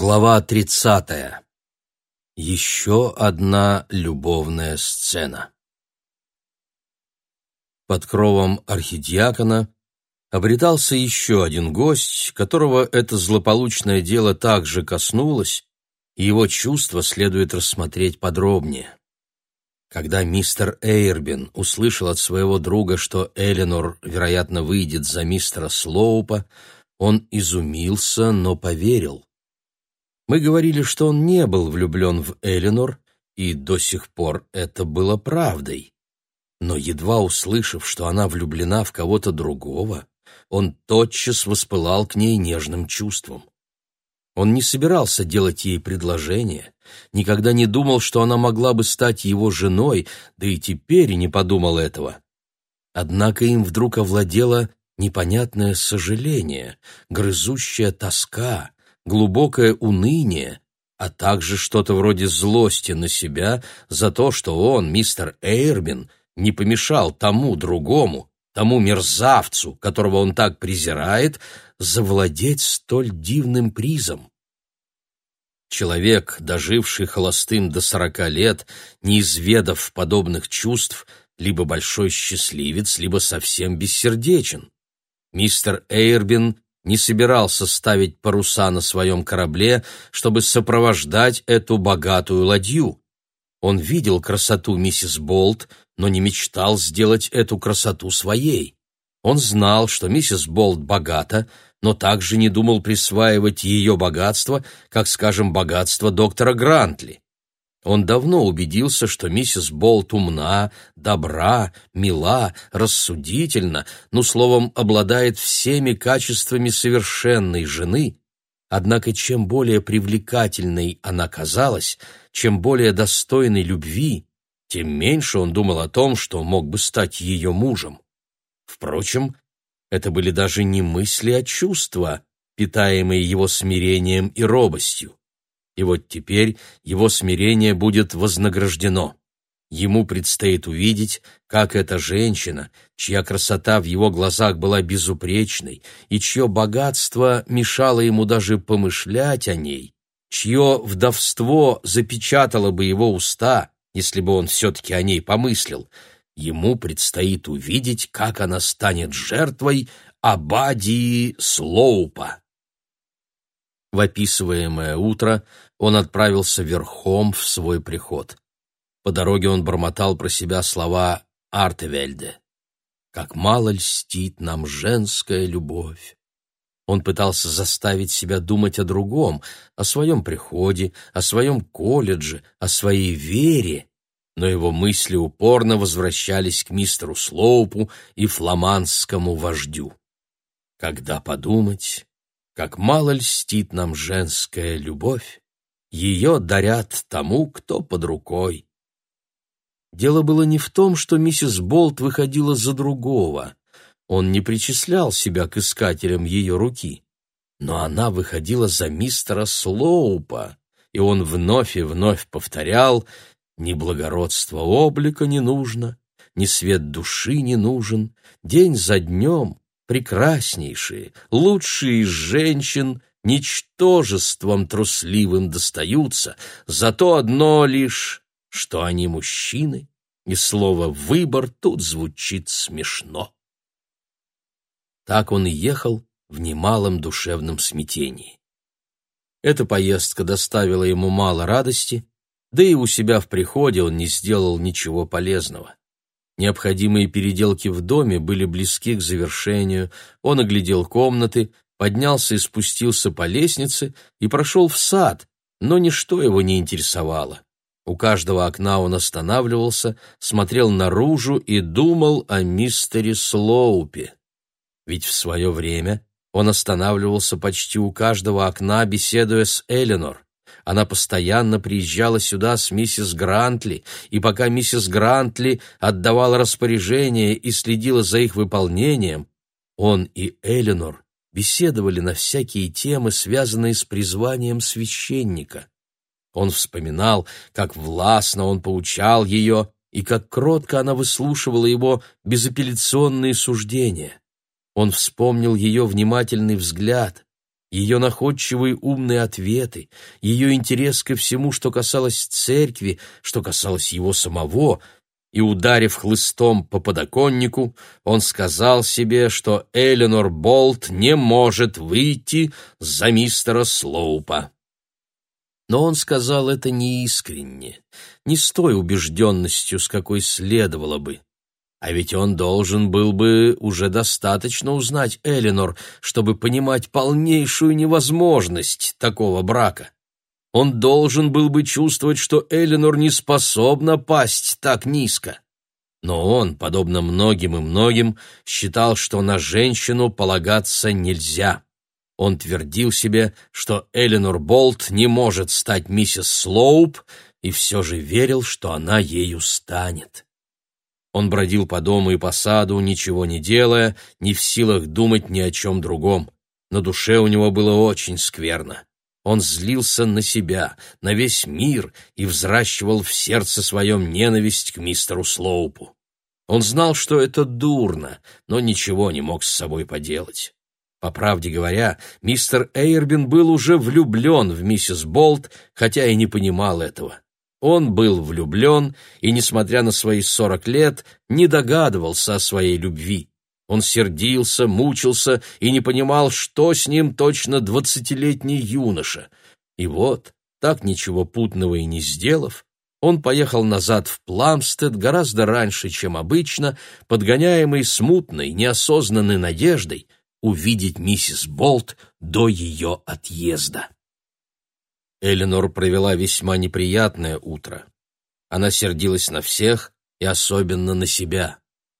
Глава тридцатая. Еще одна любовная сцена. Под кровом архидиакона обретался еще один гость, которого это злополучное дело также коснулось, и его чувства следует рассмотреть подробнее. Когда мистер Эйрбин услышал от своего друга, что Эленор, вероятно, выйдет за мистера Слоупа, он изумился, но поверил. Мы говорили, что он не был влюблен в Эленор, и до сих пор это было правдой. Но едва услышав, что она влюблена в кого-то другого, он тотчас воспылал к ней нежным чувством. Он не собирался делать ей предложение, никогда не думал, что она могла бы стать его женой, да и теперь не подумал этого. Однако им вдруг овладело непонятное сожаление, грызущая тоска, глубокое уныние, а также что-то вроде злости на себя за то, что он, мистер Эйрбин, не помешал тому другому, тому мерзавцу, которого он так презирает, завладеть столь дивным призом. Человек, доживший холостым до сорока лет, не изведав подобных чувств, либо большой счастливец, либо совсем бессердечен. Мистер Эйрбин не собирался ставить паруса на своем корабле, чтобы сопровождать эту богатую ладью. Он видел красоту миссис Болт, но не мечтал сделать эту красоту своей. Он знал, что миссис Болт богата, но также не думал присваивать ее богатство, как, скажем, богатство доктора Грантли. Он давно убедился, что миссис Болт умна, добра, мила, рассудительна, ну, словом, обладает всеми качествами совершенной жены, однако чем более привлекательной она казалась, чем более достойной любви, тем меньше он думал о том, что мог бы стать ее мужем. Впрочем, это были даже не мысли, а чувства, питаемые его смирением и робостью. И вот теперь его смирение будет вознаграждено. Ему предстоит увидеть, как эта женщина, чья красота в его глазах была безупречной и чье богатство мешало ему даже помышлять о ней, чье вдовство запечатало бы его уста, если бы он все-таки о ней помыслил, ему предстоит увидеть, как она станет жертвой Абадии Слоупа. В описываемое утро он отправился верхом в свой приход. По дороге он бормотал про себя слова Артевельде. «Как мало льстит нам женская любовь!» Он пытался заставить себя думать о другом, о своем приходе, о своем колледже, о своей вере, но его мысли упорно возвращались к мистеру Слоупу и фламандскому вождю. Когда подумать, как мало льстит нам женская любовь, ее дарят тому, кто под рукой. Дело было не в том, что миссис Болт выходила за другого. Он не причислял себя к искателям ее руки. Но она выходила за мистера Слоупа, и он вновь и вновь повторял «Ни благородства облика не нужно, ни свет души не нужен, день за днем прекраснейшие, лучшие из женщин ничтожеством трусливым достаются, зато одно лишь, что они мужчины, и слово «выбор» тут звучит смешно. Так он и ехал в немалом душевном смятении. Эта поездка доставила ему мало радости, да и у себя в приходе он не сделал ничего полезного. Необходимые переделки в доме были близки к завершению. Он оглядел комнаты, поднялся и спустился по лестнице и прошел в сад, но ничто его не интересовало. У каждого окна он останавливался, смотрел наружу и думал о мистере Слоупе. Ведь в свое время он останавливался почти у каждого окна, беседуя с Эленор. Она постоянно приезжала сюда с миссис Грантли, и пока миссис Грантли отдавала распоряжения и следила за их выполнением, он и Эленор беседовали на всякие темы, связанные с призванием священника. Он вспоминал, как властно он поучал ее и как кротко она выслушивала его безапелляционные суждения. Он вспомнил ее внимательный взгляд, ее находчивые умные ответы, ее интерес ко всему, что касалось церкви, что касалось его самого, и, ударив хлыстом по подоконнику, он сказал себе, что Эленор Болт не может выйти за мистера Слоупа. Но он сказал это неискренне, не с той убежденностью, с какой следовало бы. А ведь он должен был бы уже достаточно узнать Эленор, чтобы понимать полнейшую невозможность такого брака. Он должен был бы чувствовать, что Эленор не способна пасть так низко. Но он, подобно многим и многим, считал, что на женщину полагаться нельзя. Он твердил себе, что Эленор Болт не может стать миссис Слоуп, и все же верил, что она ею станет. Он бродил по дому и по саду, ничего не делая, не в силах думать ни о чем другом. На душе у него было очень скверно. Он злился на себя, на весь мир и взращивал в сердце своем ненависть к мистеру Слоупу. Он знал, что это дурно, но ничего не мог с собой поделать. По правде говоря, мистер Эйрбин был уже влюблен в миссис Болт, хотя и не понимал этого. Он был влюблен и, несмотря на свои сорок лет, не догадывался о своей любви. Он сердился, мучился и не понимал, что с ним точно двадцатилетний юноша. И вот, так ничего путного и не сделав, он поехал назад в Пламстед гораздо раньше, чем обычно, подгоняемый смутной, неосознанной надеждой увидеть миссис Болт до ее отъезда. Эленор провела весьма неприятное утро. Она сердилась на всех и особенно на себя.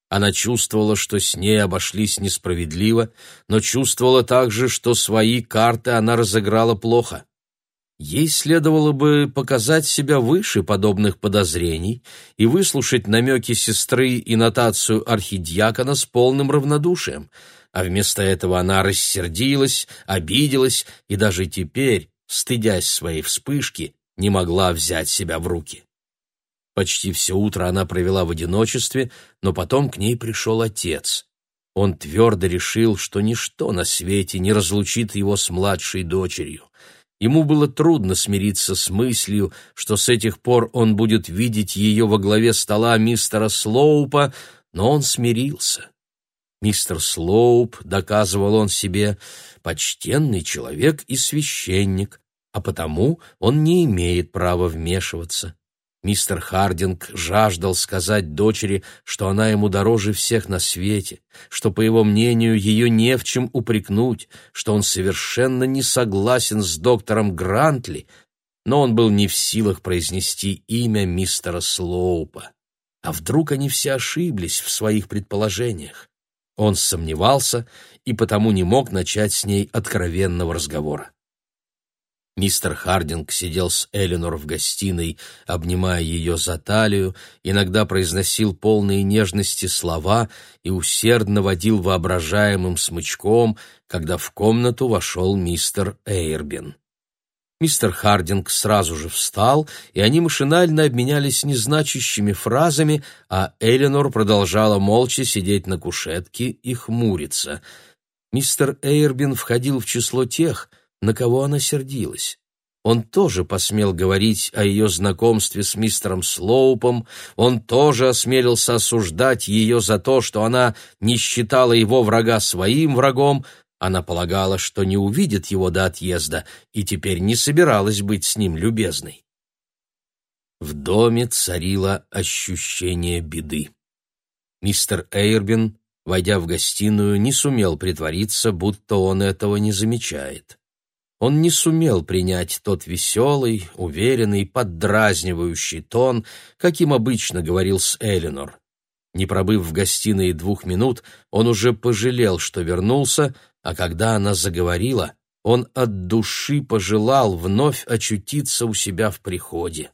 Она чувствовала, что с ней обошлись несправедливо, но чувствовала также, что свои карты она разыграла плохо. Ей следовало бы показать себя выше подобных подозрений и выслушать намеки сестры и нотацию архидиакона с полным равнодушием, а вместо этого она рассердилась, обиделась и даже теперь, стыдясь своей вспышки, не могла взять себя в руки. Почти все утро она провела в одиночестве, но потом к ней пришел отец. Он твердо решил, что ничто на свете не разлучит его с младшей дочерью. Ему было трудно смириться с мыслью, что с этих пор он будет видеть ее во главе стола мистера Слоупа, но он смирился. Мистер Слоуп, доказывал он себе, почтенный человек и священник, а потому он не имеет права вмешиваться. Мистер Хардинг жаждал сказать дочери, что она ему дороже всех на свете, что, по его мнению, ее не в чем упрекнуть, что он совершенно не согласен с доктором Грантли, но он был не в силах произнести имя мистера Слоупа. А вдруг они все ошиблись в своих предположениях? Он сомневался и потому не мог начать с ней откровенного разговора. Мистер Хардинг сидел с Эленор в гостиной, обнимая ее за талию, иногда произносил полные нежности слова и усердно водил воображаемым смычком, когда в комнату вошел мистер Эйрбин. Мистер Хардинг сразу же встал, и они машинально обменялись незначащими фразами, а Эленор продолжала молча сидеть на кушетке и хмуриться. Мистер Эйрбин входил в число тех, на кого она сердилась. Он тоже посмел говорить о ее знакомстве с мистером Слоупом, он тоже осмелился осуждать ее за то, что она не считала его врага своим врагом, она полагала, что не увидит его до отъезда, и теперь не собиралась быть с ним любезной. В доме царило ощущение беды. Мистер Эйрбин, войдя в гостиную, не сумел притвориться, будто он этого не замечает. Он не сумел принять тот веселый, уверенный, поддразнивающий тон, каким обычно говорил с Эленор. Не пробыв в гостиной двух минут, он уже пожалел, что вернулся, а когда она заговорила, он от души пожелал вновь очутиться у себя в приходе.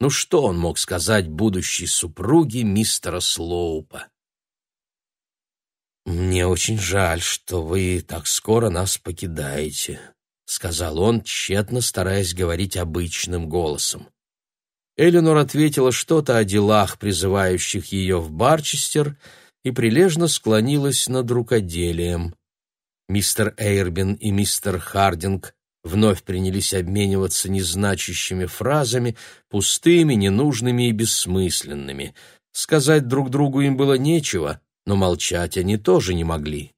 Ну что он мог сказать будущей супруге мистера Слоупа? «Мне очень жаль, что вы так скоро нас покидаете», — сказал он, тщетно стараясь говорить обычным голосом. Эленор ответила что-то о делах, призывающих ее в Барчестер, и прилежно склонилась над рукоделием. Мистер Эйрбин и мистер Хардинг вновь принялись обмениваться незначащими фразами, пустыми, ненужными и бессмысленными. Сказать друг другу им было нечего, но молчать они тоже не могли.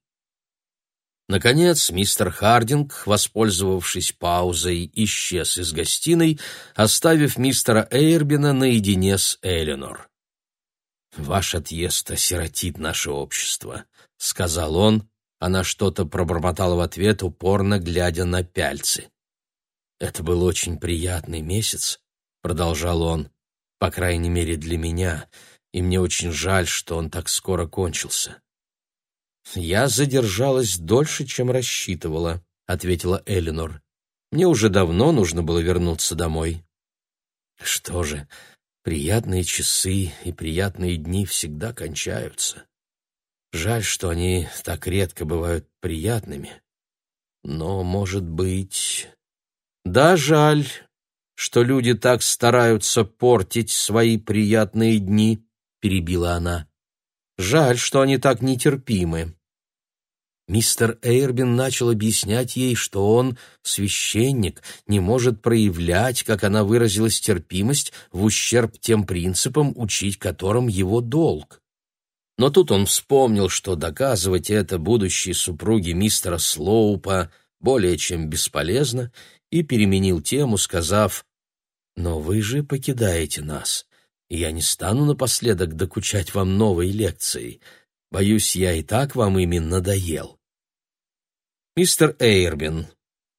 Наконец, мистер Хардинг, воспользовавшись паузой, исчез из гостиной, оставив мистера Эйрбина наедине с Эленор. «Ваш отъезд осиротит наше общество», — сказал он, она что-то пробормотала в ответ, упорно глядя на пяльцы. «Это был очень приятный месяц», — продолжал он, — «по крайней мере для меня, и мне очень жаль, что он так скоро кончился». «Я задержалась дольше, чем рассчитывала», — ответила Элинор. «Мне уже давно нужно было вернуться домой». «Что же, приятные часы и приятные дни всегда кончаются. Жаль, что они так редко бывают приятными. Но, может быть... Да, жаль, что люди так стараются портить свои приятные дни, перебила она. Жаль, что они так нетерпимы. Мистер Эйрбин начал объяснять ей, что он, священник, не может проявлять, как она выразилась, терпимость в ущерб тем принципам, учить которым его долг. Но тут он вспомнил, что доказывать это будущей супруге мистера Слоупа более чем бесполезно, и переменил тему, сказав, «Но вы же покидаете нас, и я не стану напоследок докучать вам новой лекцией. Боюсь, я и так вам ими надоел». «Мистер Эйрбин,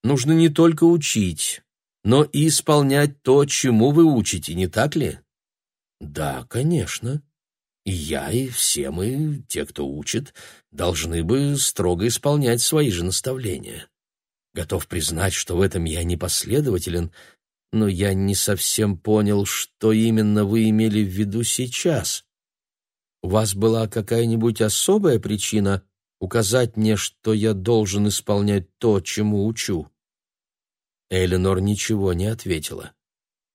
нужно не только учить, но и исполнять то, чему вы учите, не так ли?» «Да, конечно», и я, и все мы, те, кто учит, должны бы строго исполнять свои же наставления. Готов признать, что в этом я непоследователен, но я не совсем понял, что именно вы имели в виду сейчас. У вас была какая-нибудь особая причина указать мне, что я должен исполнять то, чему учу?» Эленор ничего не ответила.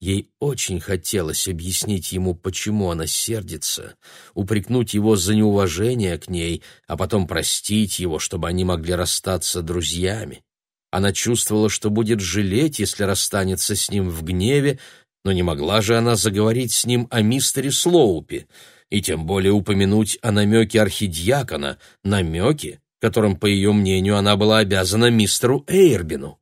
Ей очень хотелось объяснить ему, почему она сердится, упрекнуть его за неуважение к ней, а потом простить его, чтобы они могли расстаться друзьями. Она чувствовала, что будет жалеть, если расстанется с ним в гневе, но не могла же она заговорить с ним о мистере Слоупе, и тем более упомянуть о намеке архидиакона, намеке, которым, по ее мнению, она была обязана мистеру Эйрбину.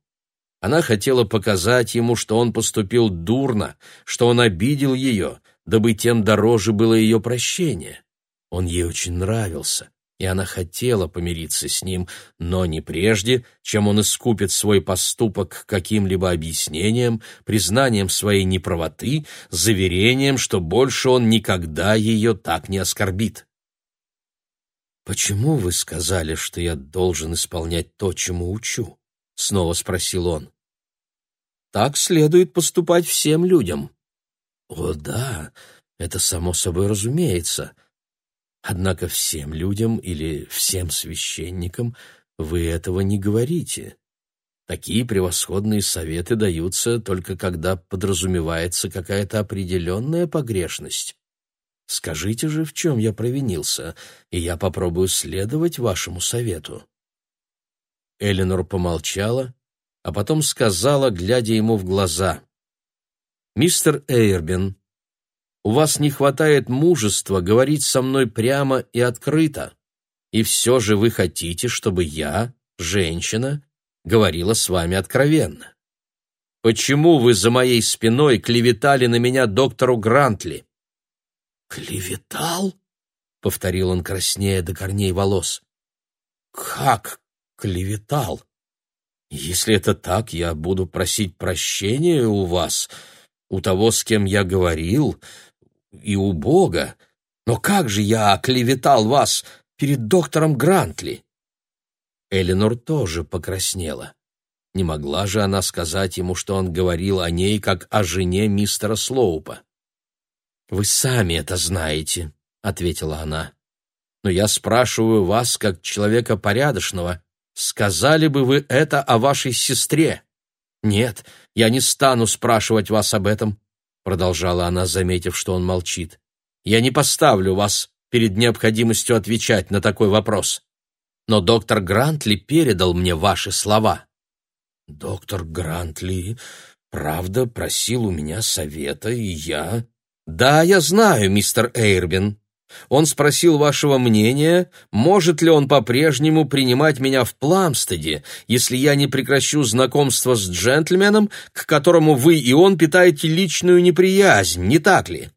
Она хотела показать ему, что он поступил дурно, что он обидел ее, дабы тем дороже было ее прощение. Он ей очень нравился, и она хотела помириться с ним, но не прежде, чем он искупит свой поступок каким-либо объяснением, признанием своей неправоты, заверением, что больше он никогда ее так не оскорбит. «Почему вы сказали, что я должен исполнять то, чему учу?» — снова спросил он. Так следует поступать всем людям. О, да, это само собой разумеется. Однако всем людям или всем священникам вы этого не говорите. Такие превосходные советы даются только когда подразумевается какая-то определенная погрешность. Скажите же, в чем я провинился, и я попробую следовать вашему совету. Эленор помолчала, а потом сказала, глядя ему в глаза, «Мистер Эйрбин, у вас не хватает мужества говорить со мной прямо и открыто, и все же вы хотите, чтобы я, женщина, говорила с вами откровенно. Почему вы за моей спиной клеветали на меня доктору Грантли?» «Клеветал?» — повторил он краснея до корней волос. «Как клеветал?» Если это так, я буду просить прощения у вас, у того, с кем я говорил, и у Бога. Но как же я оклеветал вас перед доктором Грантли?» Эленор тоже покраснела. Не могла же она сказать ему, что он говорил о ней, как о жене мистера Слоупа. «Вы сами это знаете», — ответила она. «Но я спрашиваю вас, как человека порядочного, Сказали бы вы это о вашей сестре? Нет, я не стану спрашивать вас об этом, продолжала она, заметив, что он молчит. Я не поставлю вас перед необходимостью отвечать на такой вопрос. но доктор Грантли передал мне ваши слова». «Доктор Грантли, правда, просил у меня совета, и я...» «Да, я знаю, мистер Эйрбин. Он спросил вашего мнения, может ли он по-прежнему принимать меня в Пламстеде, если я не прекращу знакомство с джентльменом, к которому вы и он питаете личную неприязнь, не так ли?»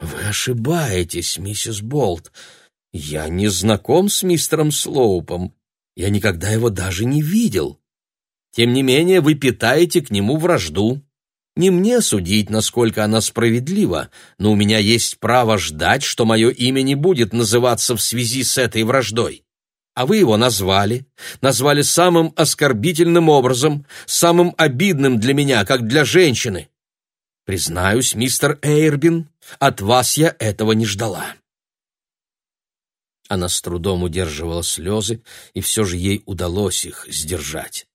«Вы ошибаетесь, миссис Болт. Я не знаком с мистером Слоупом. Я никогда его даже не видел. Тем не менее, вы питаете к нему вражду. Не мне судить, насколько она справедлива, но у меня есть право ждать, что мое имя не будет называться в связи с этой враждой. А вы его назвали, назвали самым оскорбительным образом, самым обидным для меня, как для женщины. Признаюсь, мистер Эйрбин, от вас я этого не ждала. Она с трудом удерживала слезы, и все же ей удалось их сдержать.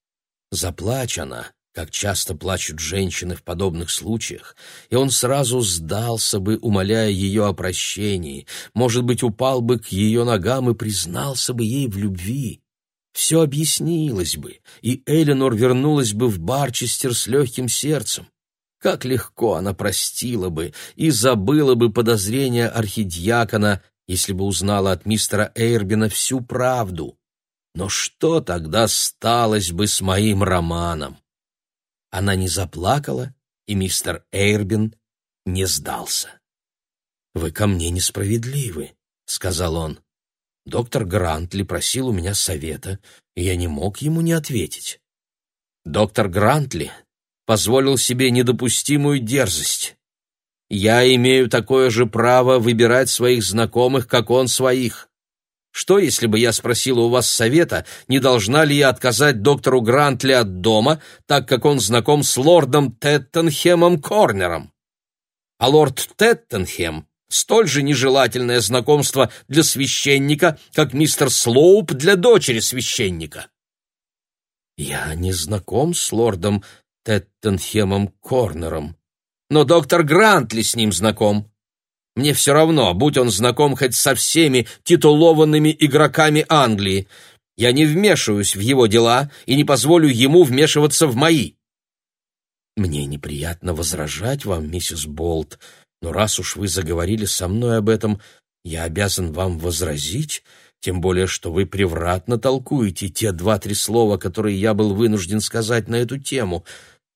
Заплачь она, как часто плачут женщины в подобных случаях, и он сразу сдался бы, умоляя ее о прощении, может быть, упал бы к ее ногам и признался бы ей в любви. Все объяснилось бы, и Эленор вернулась бы в Барчестер с легким сердцем. Как легко она простила бы и забыла бы подозрения архидиакона, если бы узнала от мистера Эйрбина всю правду. Но что тогда сталось бы с моим романом? Она не заплакала, и мистер Эйрбин не сдался. «Вы ко мне несправедливы», — сказал он. «Доктор Грантли просил у меня совета, и я не мог ему не ответить. Доктор Грантли позволил себе недопустимую дерзость. Я имею такое же право выбирать своих знакомых, как он своих. Что, если бы я спросила у вас совета, не должна ли я отказать доктору Грантли от дома, так как он знаком с лордом Теттенхемом Корнером? А лорд Теттенхем — столь же нежелательное знакомство для священника, как мистер Слоуп для дочери священника. Я не знаком с лордом Теттенхемом Корнером, но доктор Грантли с ним знаком. Мне все равно, будь он знаком хоть со всеми титулованными игроками Англии. Я не вмешиваюсь в его дела и не позволю ему вмешиваться в мои. Мне неприятно возражать вам, миссис Болт, но раз уж вы заговорили со мной об этом, я обязан вам возразить, тем более что вы превратно толкуете те два-три слова, которые я был вынужден сказать на эту тему —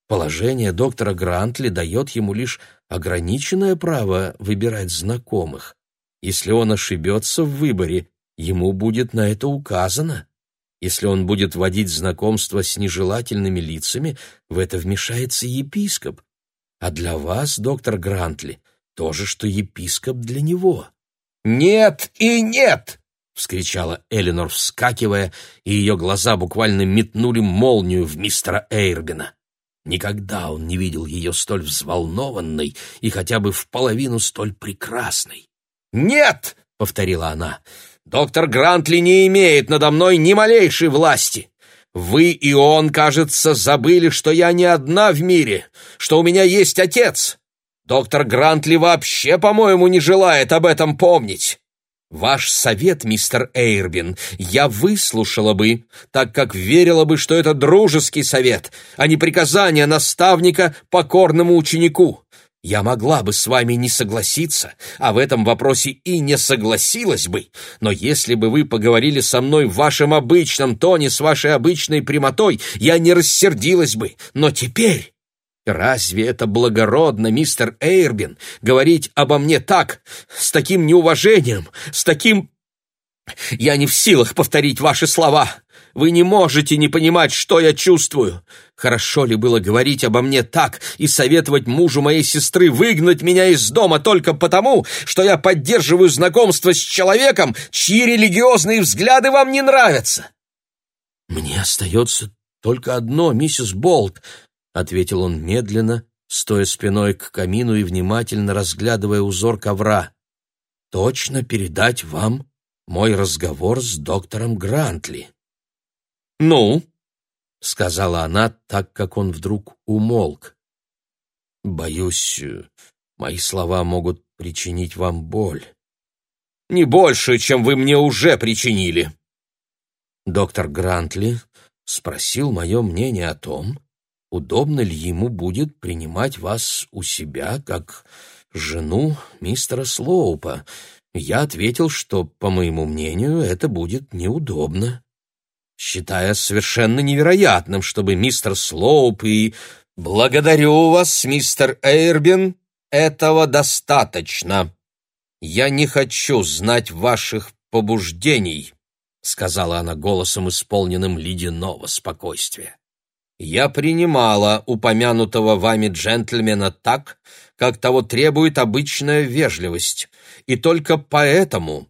Положение доктора Грантли дает ему лишь ограниченное право выбирать знакомых. Если он ошибется в выборе, ему будет на это указано. Если он будет водить знакомство с нежелательными лицами, в это вмешается епископ. А для вас, доктор Грантли, то же, что епископ для него. «Нет и нет!» — вскричала Эленор, вскакивая, и ее глаза буквально метнули молнию в мистера Эйрбина. Никогда он не видел ее столь взволнованной и хотя бы в половину столь прекрасной. «Нет!» — повторила она. «Доктор Грантли не имеет надо мной ни малейшей власти. Вы и он, кажется, забыли, что я не одна в мире, что у меня есть отец. Доктор Грантли вообще, по-моему, не желает об этом помнить. Ваш совет, мистер Эйрбин, я выслушала бы, так как верила бы, что это дружеский совет, а не приказание наставника покорному ученику. Я могла бы с вами не согласиться, а в этом вопросе и не согласилась бы, но если бы вы поговорили со мной в вашем обычном тоне, с вашей обычной прямотой, я не рассердилась бы, но теперь... Разве это благородно, мистер Эйрбин, говорить обо мне так, с таким неуважением, с таким... Я не в силах повторить ваши слова. Вы не можете не понимать, что я чувствую. Хорошо ли было говорить обо мне так и советовать мужу моей сестры выгнать меня из дома только потому, что я поддерживаю знакомство с человеком, чьи религиозные взгляды вам не нравятся? Мне остается только одно, миссис Болт, ответил он медленно, стоя спиной к камину и внимательно разглядывая узор ковра. Точно передать вам мой разговор с доктором Грантли. Ну, сказала она, так как он вдруг умолк. Боюсь, мои слова могут причинить вам боль. Не больше, чем вы мне уже причинили. Доктор Грантли спросил мое мнение о том, удобно ли ему будет принимать вас у себя как жену мистера Слоупа. Я ответил, что, по моему мнению, это будет неудобно, считая совершенно невероятным, чтобы мистер Слоуп и... «Благодарю вас, мистер Эйрбин, этого достаточно. Я не хочу знать ваших побуждений», — сказала она голосом, исполненным ледяного спокойствия. «Я принимала упомянутого вами джентльмена так, как того требует обычная вежливость, и только поэтому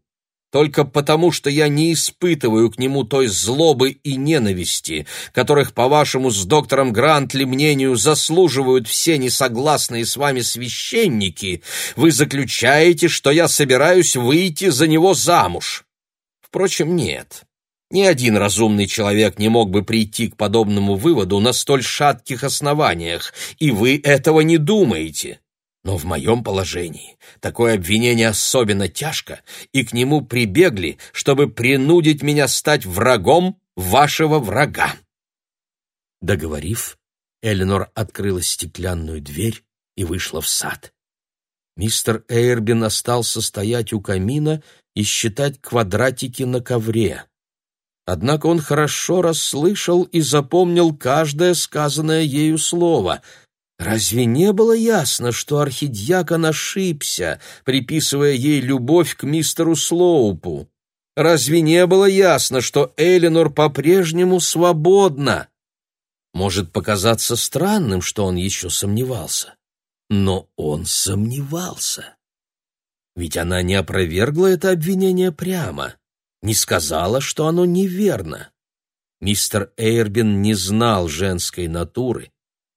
только потому, что я не испытываю к нему той злобы и ненависти, которых, по-вашему, с доктором Грантли мнению заслуживают все несогласные с вами священники, вы заключаете, что я собираюсь выйти за него замуж. Впрочем, нет. Ни один разумный человек не мог бы прийти к подобному выводу на столь шатких основаниях, и вы этого не думаете. Но в моем положении такое обвинение особенно тяжко, и к нему прибегли, чтобы принудить меня стать врагом вашего врага. Договорив, Эленор открыла стеклянную дверь и вышла в сад. Мистер Эйрбин остался стоять у камина и считать квадратики на ковре. Однако он хорошо расслышал и запомнил каждое сказанное ею слово — Разве не было ясно, что архидьякон ошибся, приписывая ей любовь к мистеру Слоупу? Разве не было ясно, что Эленор по-прежнему свободна? Может показаться странным, что он еще сомневался. Но он сомневался. Ведь она не опровергла это обвинение прямо, не сказала, что оно неверно. Мистер Эйрбин не знал женской натуры,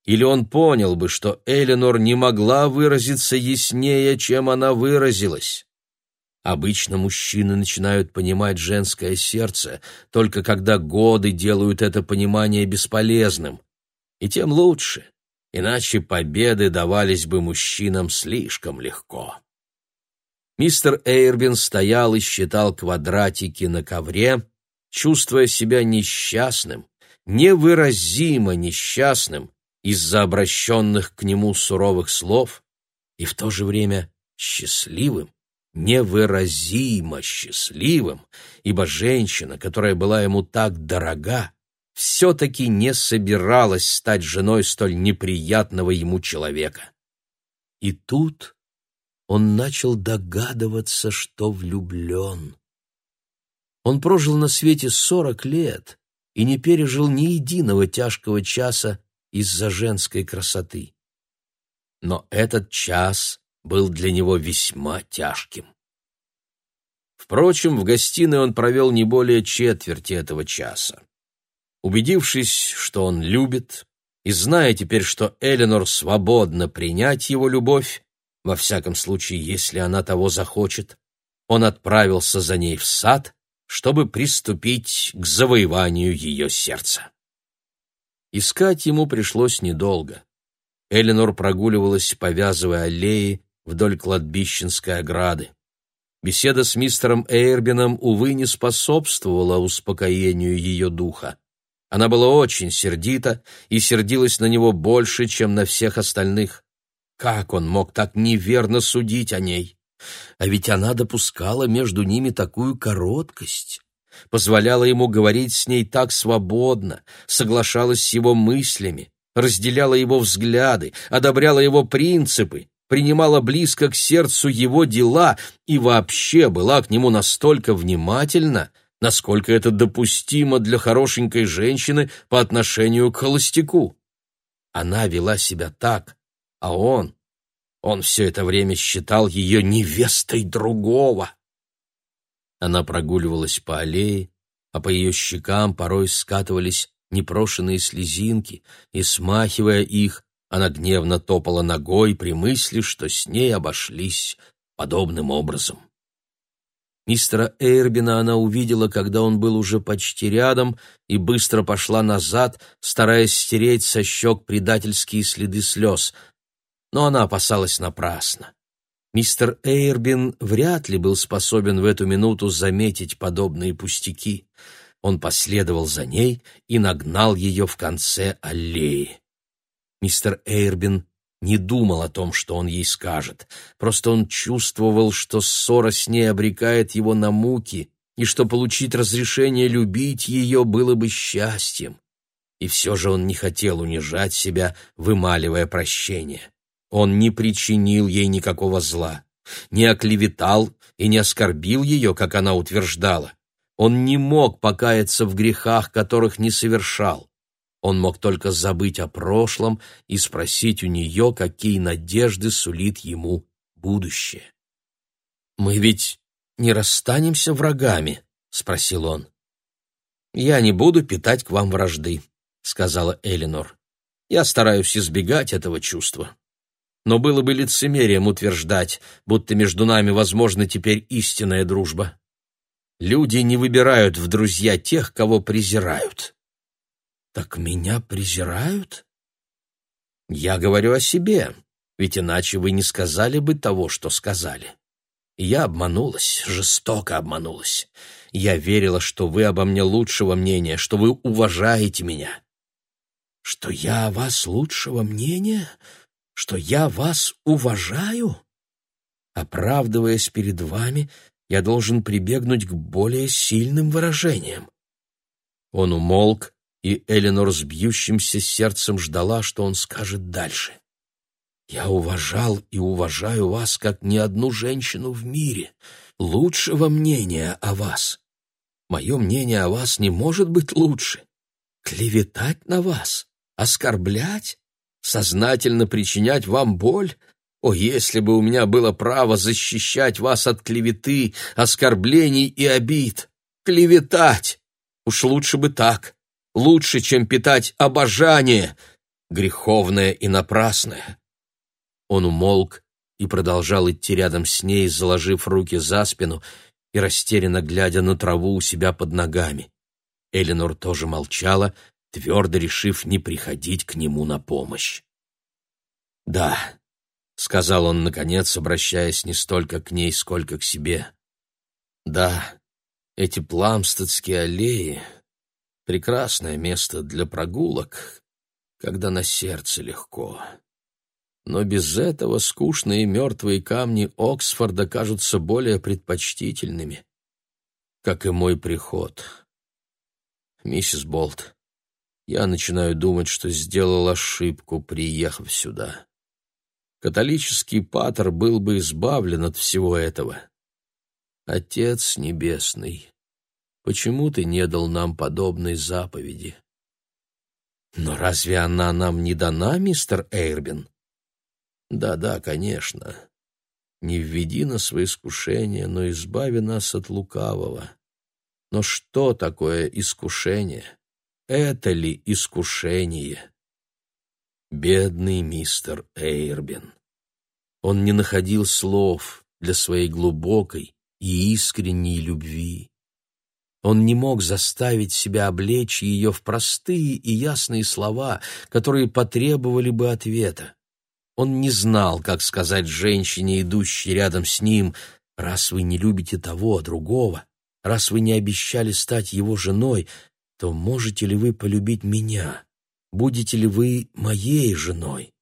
или он понял бы, что Эленор не могла выразиться яснее, чем она выразилась. Обычно мужчины начинают понимать женское сердце только когда годы делают это понимание бесполезным. И тем лучше, иначе победы давались бы мужчинам слишком легко. Мистер Эйрбин стоял и считал квадратики на ковре, чувствуя себя несчастным, невыразимо несчастным, из-за обращенных к нему суровых слов и в то же время счастливым, невыразимо счастливым, ибо женщина, которая была ему так дорога, все-таки не собиралась стать женой столь неприятного ему человека. И тут он начал догадываться, что влюблен. Он прожил на свете сорок лет и не пережил ни единого тяжкого часа из-за женской красоты. Но этот час был для него весьма тяжким. Впрочем, в гостиной он провел не более четверти этого часа. Убедившись, что он любит, и зная теперь, что Эленор свободна принять его любовь, во всяком случае, если она того захочет, он отправился за ней в сад, чтобы приступить к завоеванию ее сердца. Искать ему пришлось недолго. Эленор прогуливалась, повязывая аллеи вдоль кладбищенской ограды. Беседа с мистером Эйрбином, увы, не способствовала успокоению ее духа. Она была очень сердита и сердилась на него больше, чем на всех остальных. Как он мог так неверно судить о ней? А ведь она допускала между ними такую короткость позволяла ему говорить с ней так свободно, соглашалась с его мыслями, разделяла его взгляды, одобряла его принципы, принимала близко к сердцу его дела и вообще была к нему настолько внимательна, насколько это допустимо для хорошенькой женщины по отношению к холостяку. Она вела себя так, а он, он все это время считал ее невестой другого. Она прогуливалась по аллее, а по ее щекам порой скатывались непрошенные слезинки, и, смахивая их, она гневно топала ногой при мысли, что с ней обошлись подобным образом. Мистера Эйрбина она увидела, когда он был уже почти рядом, и быстро пошла назад, стараясь стереть со щек предательские следы слез. Но она опасалась напрасно. Мистер Эйрбин вряд ли был способен в эту минуту заметить подобные пустяки. Он последовал за ней и нагнал ее в конце аллеи. Мистер Эйрбин не думал о том, что он ей скажет. Просто он чувствовал, что ссора с ней обрекает его на муки, и что получить разрешение любить ее было бы счастьем. И все же он не хотел унижать себя, вымаливая прощение. Он не причинил ей никакого зла, не оклеветал и не оскорбил ее, как она утверждала. Он не мог покаяться в грехах, которых не совершал. Он мог только забыть о прошлом и спросить у нее, какие надежды сулит ему будущее. «Мы ведь не расстанемся врагами?» — спросил он. «Я не буду питать к вам вражды», — сказала Элинор. «Я стараюсь избегать этого чувства. Но было бы лицемерием утверждать, будто между нами возможна теперь истинная дружба. Люди не выбирают в друзья тех, кого презирают. Так меня презирают? Я говорю о себе, ведь иначе вы не сказали бы того, что сказали. Я обманулась, жестоко обманулась. Я верила, что вы обо мне лучшего мнения, что вы уважаете меня. Что я о вас лучшего мнения? Что я вас уважаю? Оправдываясь перед вами, я должен прибегнуть к более сильным выражениям. Он умолк, и Эленор с бьющимся сердцем ждала, что он скажет дальше. «Я уважал и уважаю вас, как ни одну женщину в мире. Лучшего мнения о вас. Мое мнение о вас не может быть лучше. Клеветать на вас, оскорблять, сознательно причинять вам боль — о, если бы у меня было право защищать вас от клеветы, оскорблений и обид! Клеветать! Уж лучше бы так лучше, чем питать обожание, греховное и напрасное. Он умолк и продолжал идти рядом с ней, заложив руки за спину и растерянно глядя на траву у себя под ногами. Эленор тоже молчала, твердо решив не приходить к нему на помощь. «Да», — сказал он, наконец, обращаясь не столько к ней, сколько к себе. «Да, эти пламстедские аллеи, Прекрасное место для прогулок, когда на сердце легко. Но без этого скучные мертвые камни Оксфорда кажутся более предпочтительными, как и мой приход. Миссис Болт, я начинаю думать, что сделал ошибку, приехав сюда. Католический патер был бы избавлен от всего этого. Отец Небесный, Почему ты не дал нам подобной заповеди? Но разве она нам не дана, мистер Эйрбин? Да-да, конечно. Не введи нас в искушение, но избави нас от лукавого. Но что такое искушение? Это ли искушение? Бедный мистер Эйрбин. Он не находил слов для своей глубокой и искренней любви. Он не мог заставить себя облечь ее в простые и ясные слова, которые потребовали бы ответа. Он не знал, как сказать женщине, идущей рядом с ним, «Раз вы не любите того, другого, раз вы не обещали стать его женой, то можете ли вы полюбить меня? Будете ли вы моей женой?»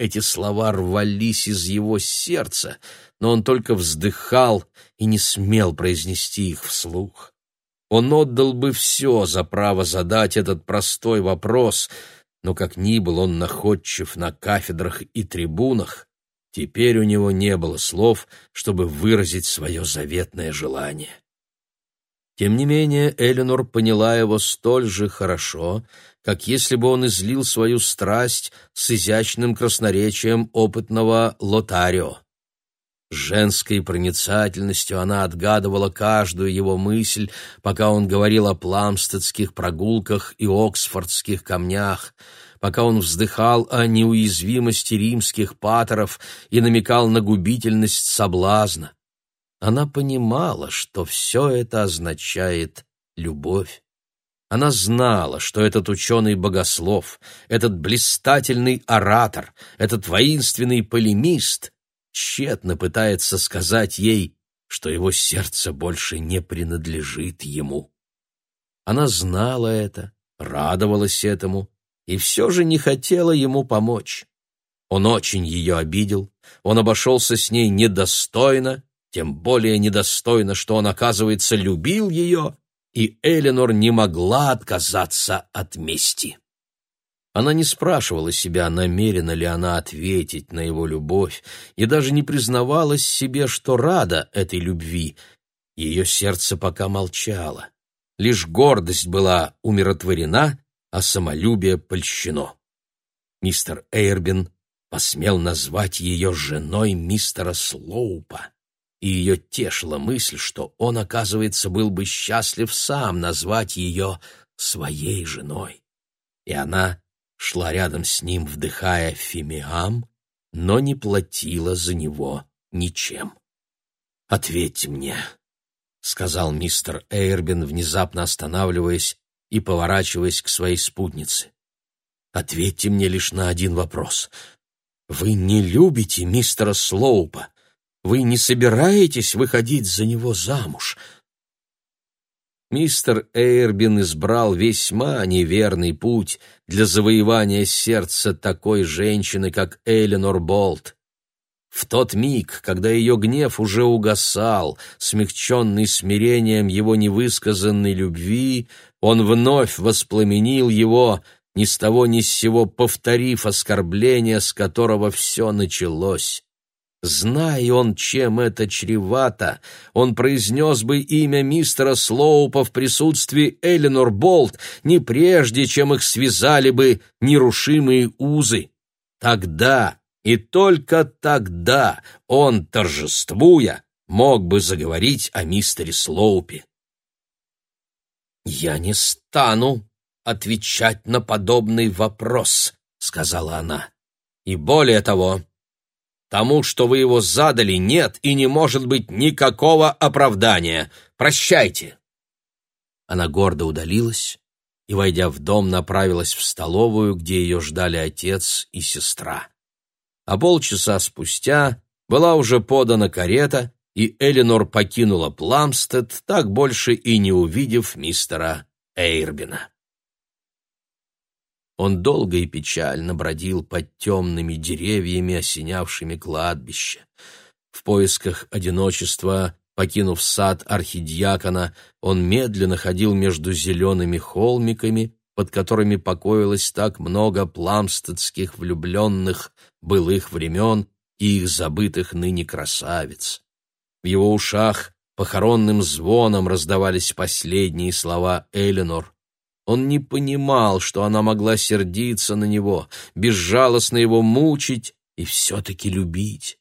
Эти слова рвались из его сердца, но он только вздыхал и не смел произнести их вслух. Он отдал бы все за право задать этот простой вопрос, но как ни был он находчив на кафедрах и трибунах, теперь у него не было слов, чтобы выразить свое заветное желание. Тем не менее, Эленор поняла его столь же хорошо, как если бы он излил свою страсть с изящным красноречием опытного лотарио. Женской проницательностью она отгадывала каждую его мысль, пока он говорил о пламстедских прогулках и оксфордских камнях, пока он вздыхал о неуязвимости римских патеров и намекал на губительность соблазна. Она понимала, что все это означает любовь. Она знала, что этот ученый-богослов, этот блистательный оратор, этот воинственный полемист тщетно пытается сказать ей, что его сердце больше не принадлежит ему. Она знала это, радовалась этому и все же не хотела ему помочь. Он очень ее обидел, он обошелся с ней недостойно, тем более недостойно, что он, оказывается, любил ее, и Эленор не могла отказаться от мести. Она не спрашивала себя, намерена ли она ответить на его любовь, и даже не признавалась себе, что рада этой любви. Ее сердце пока молчало. Лишь гордость была умиротворена, а самолюбие польщено. Мистер Эйрбин посмел назвать ее женой мистера Слоупа, и ее тешила мысль, что он, оказывается, был бы счастлив сам назвать ее своей женой. И она шла рядом с ним, вдыхая фимиам, но не платила за него ничем. «Ответьте мне», — сказал мистер Эйрбин, внезапно останавливаясь и поворачиваясь к своей спутнице. «Ответьте мне лишь на один вопрос. Вы не любите мистера Слоупа? Вы не собираетесь выходить за него замуж?» Мистер Эйрбин избрал весьма неверный путь для завоевания сердца такой женщины, как Эленор Болт. В тот миг, когда ее гнев уже угасал, смягченный смирением его невысказанной любви, он вновь воспламенил его, ни с того ни с сего повторив оскорбление, с которого все началось. Зная он, чем это чревато, он произнес бы имя мистера Слоупа в присутствии Эленор Болт, не прежде, чем их связали бы нерушимые узы. Тогда и только тогда он, торжествуя, мог бы заговорить о мистере Слоупе. «Я не стану отвечать на подобный вопрос», — сказала она. «И более того, тому, что вы его задали, нет и не может быть никакого оправдания. Прощайте». Она гордо удалилась и, войдя в дом, направилась в столовую, где ее ждали отец и сестра. А полчаса спустя была уже подана карета, и Эленор покинула Пламстед, так больше и не увидев мистера Эйрбина. Он долго и печально бродил под темными деревьями, осенявшими кладбище. В поисках одиночества, покинув сад архидиакона, он медленно ходил между зелеными холмиками, под которыми покоилось так много пламстедских влюбленных былых времен и их забытых ныне красавиц. В его ушах похоронным звоном раздавались последние слова Эленор. Он не понимал, что она могла сердиться на него, безжалостно его мучить и все-таки любить.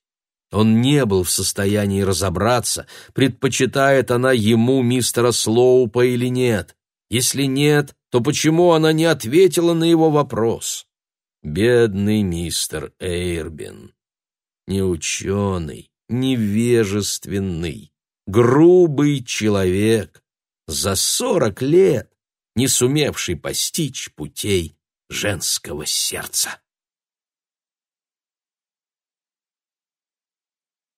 Он не был в состоянии разобраться, предпочитает она ему мистера Слоупа или нет. Если нет, то почему она не ответила на его вопрос? Бедный мистер Эйрбин. Неученый, невежественный, грубый человек, за сорок лет не сумевший постичь путей женского сердца.